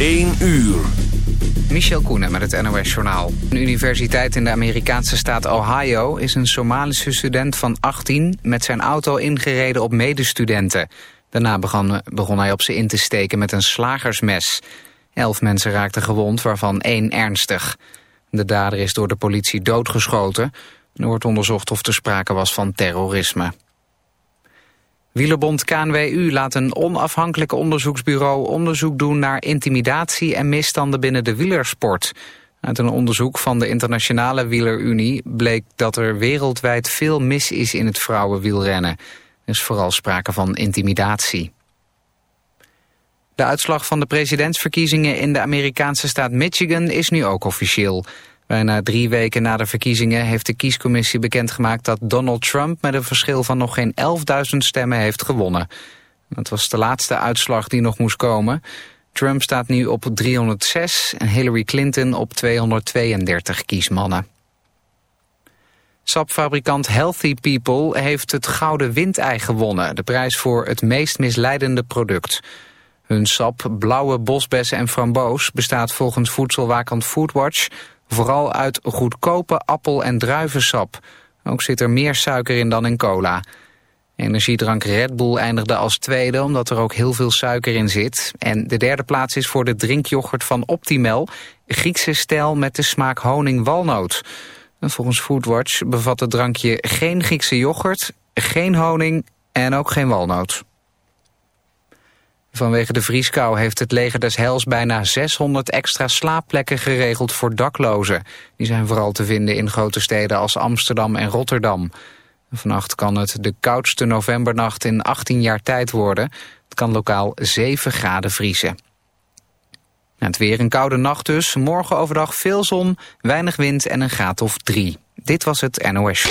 1 uur. Michel Koenen met het NOS-journaal. Een universiteit in de Amerikaanse staat Ohio... is een Somalische student van 18 met zijn auto ingereden op medestudenten. Daarna begon, begon hij op ze in te steken met een slagersmes. Elf mensen raakten gewond, waarvan één ernstig. De dader is door de politie doodgeschoten. Er wordt onderzocht of er sprake was van terrorisme. Wielerbond KNWU laat een onafhankelijk onderzoeksbureau onderzoek doen naar intimidatie en misstanden binnen de wielersport. Uit een onderzoek van de Internationale Wielerunie bleek dat er wereldwijd veel mis is in het vrouwenwielrennen. Er is vooral sprake van intimidatie. De uitslag van de presidentsverkiezingen in de Amerikaanse staat Michigan is nu ook officieel. Bijna drie weken na de verkiezingen heeft de kiescommissie bekendgemaakt dat Donald Trump met een verschil van nog geen 11.000 stemmen heeft gewonnen. Dat was de laatste uitslag die nog moest komen. Trump staat nu op 306 en Hillary Clinton op 232 kiesmannen. Sapfabrikant Healthy People heeft het Gouden Windei gewonnen. De prijs voor het meest misleidende product. Hun sap, blauwe bosbessen en framboos bestaat volgens voedselwakend Foodwatch Vooral uit goedkope appel- en druivensap. Ook zit er meer suiker in dan in cola. Energiedrank Red Bull eindigde als tweede omdat er ook heel veel suiker in zit. En de derde plaats is voor de drinkyoghurt van Optimal. Griekse stijl met de smaak honing-walnoot. Volgens Foodwatch bevat het drankje geen Griekse yoghurt, geen honing en ook geen walnoot. Vanwege de vrieskou heeft het leger des Hels bijna 600 extra slaapplekken geregeld voor daklozen. Die zijn vooral te vinden in grote steden als Amsterdam en Rotterdam. Vannacht kan het de koudste novembernacht in 18 jaar tijd worden. Het kan lokaal 7 graden vriezen. Het weer een koude nacht dus. Morgen overdag veel zon, weinig wind en een graad of 3. Dit was het NOS.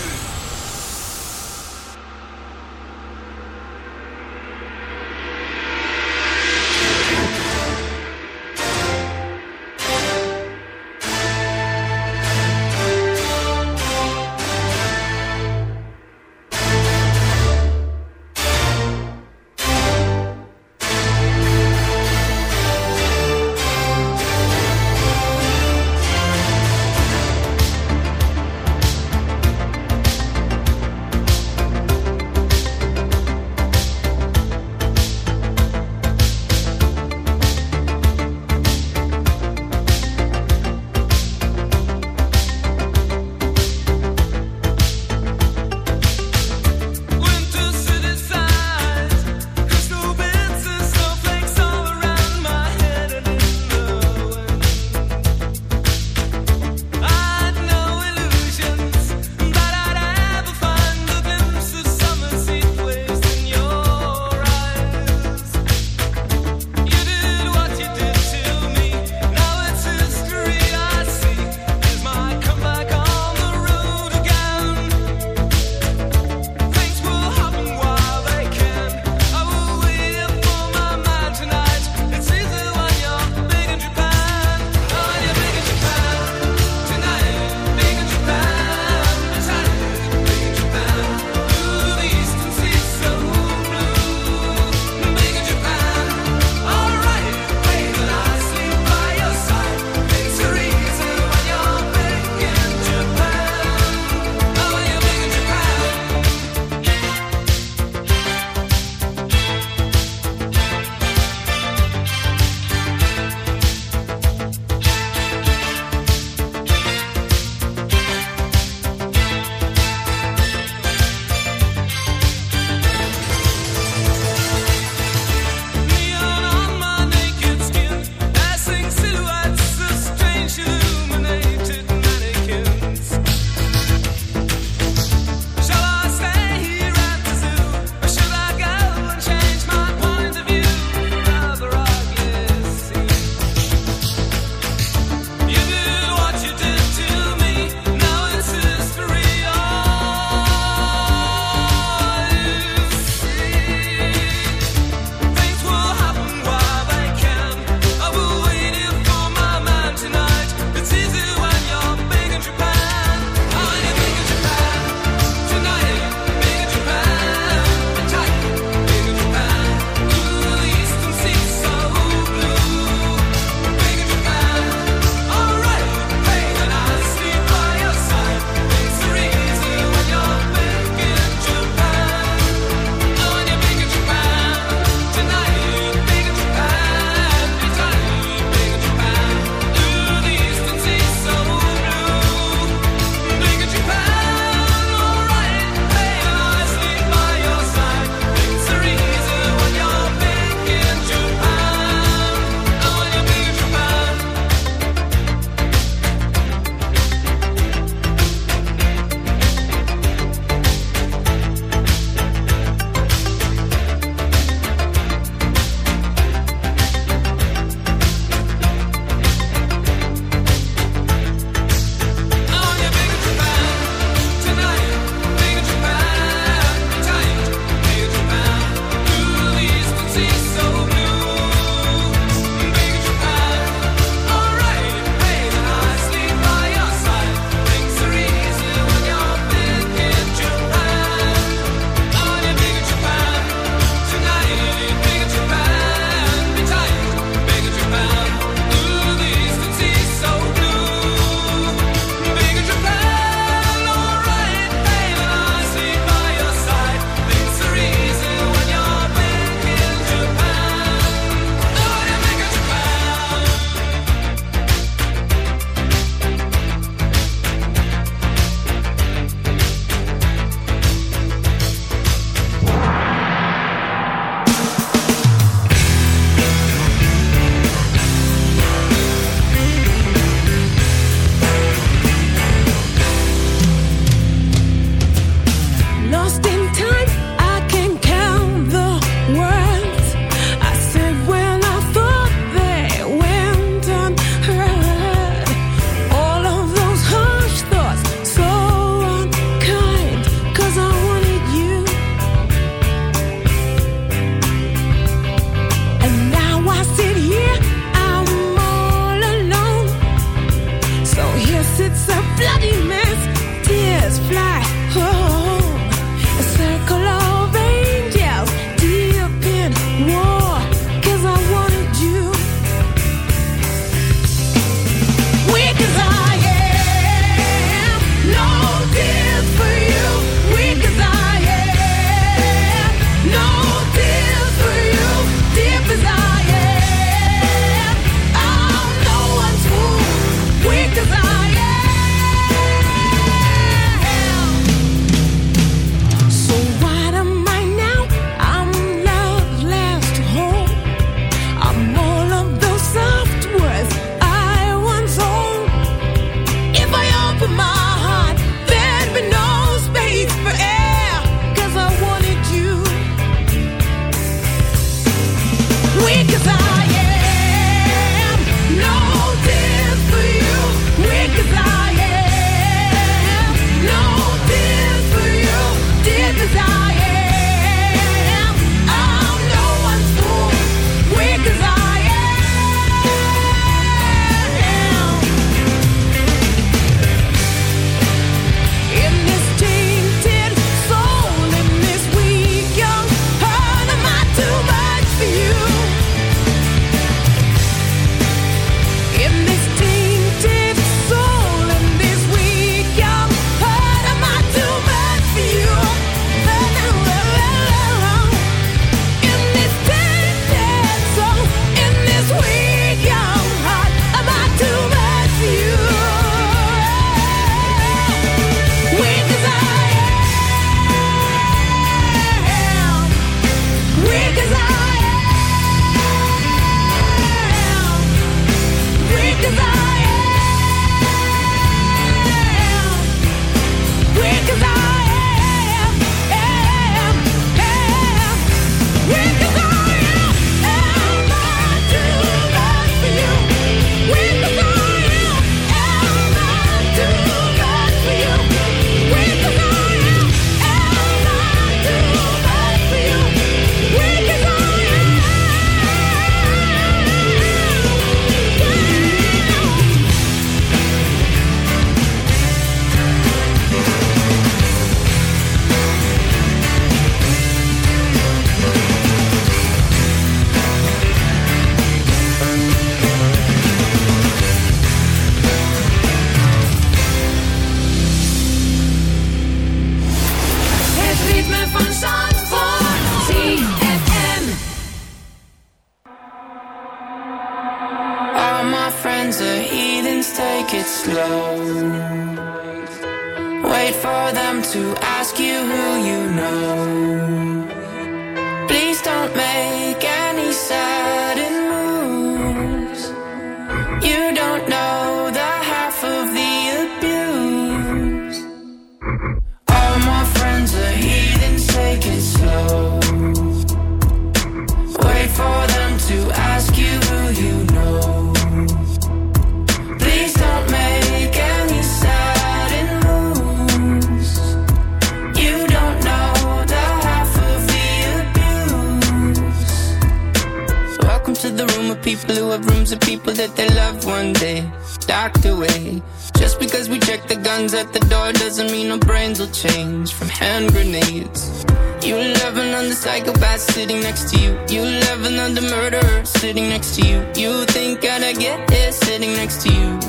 Change from hand grenades. You love another psychopath sitting next to you. You love another murderer sitting next to you. You think I'd get here sitting next to you.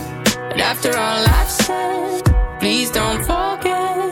But after all I've said, please don't forget.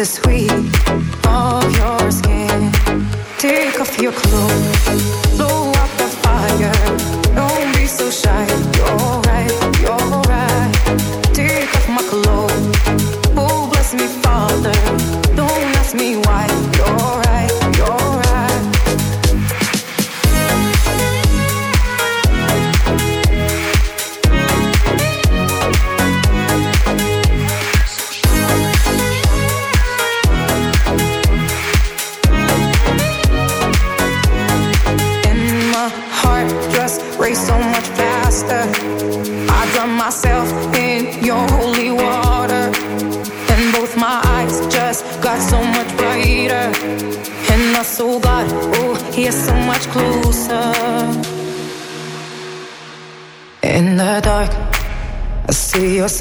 the sweet of your skin. Take off your clothes, blow up the fire. Don't be so shy.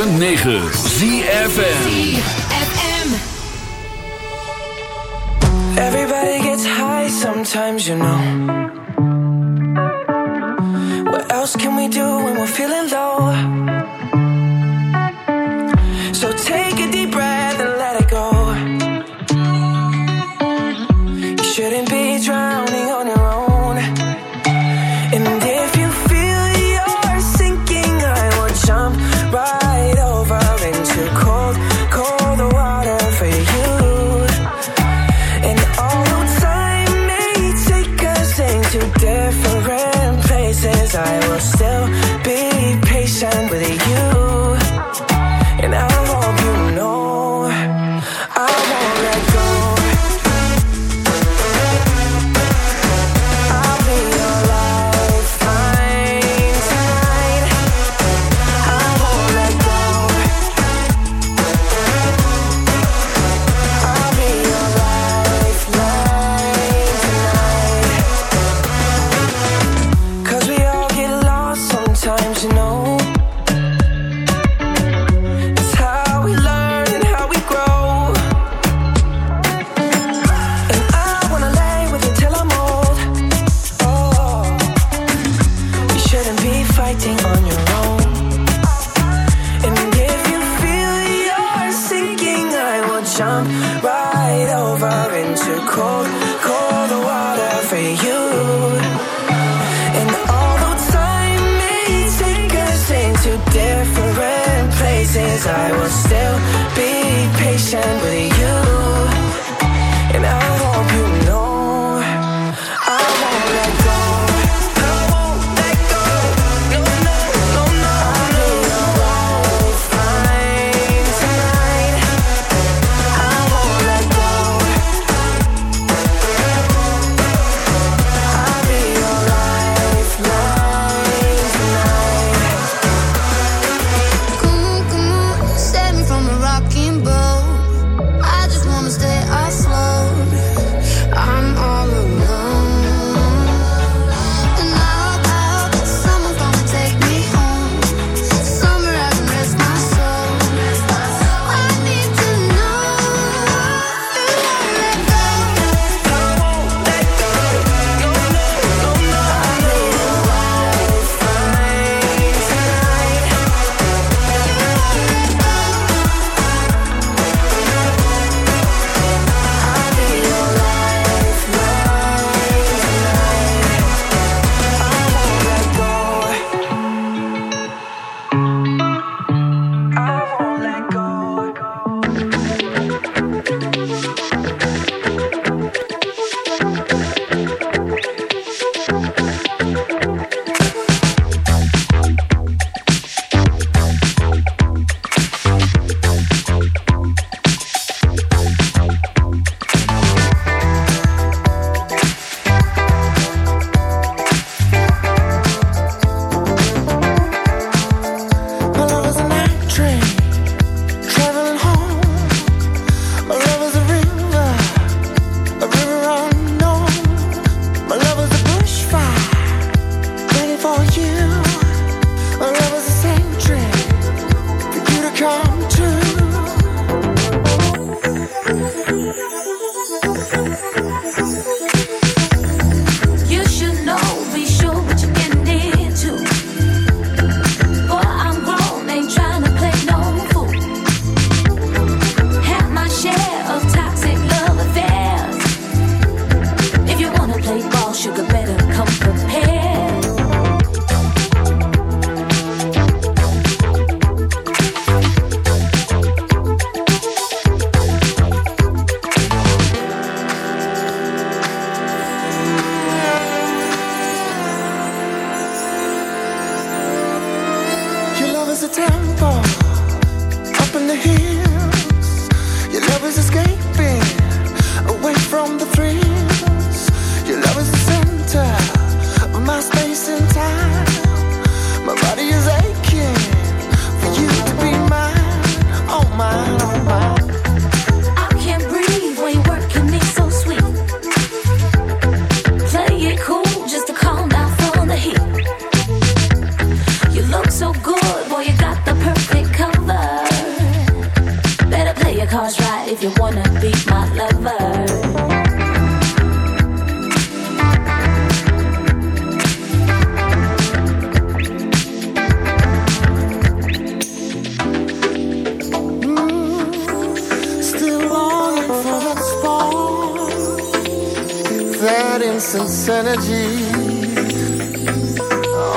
106.9 ZFN cards right if you wanna be my lover. Mm, for that instant energy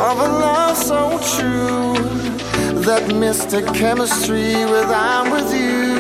of a love so true, that mystic chemistry with I'm with you.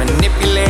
manipulate.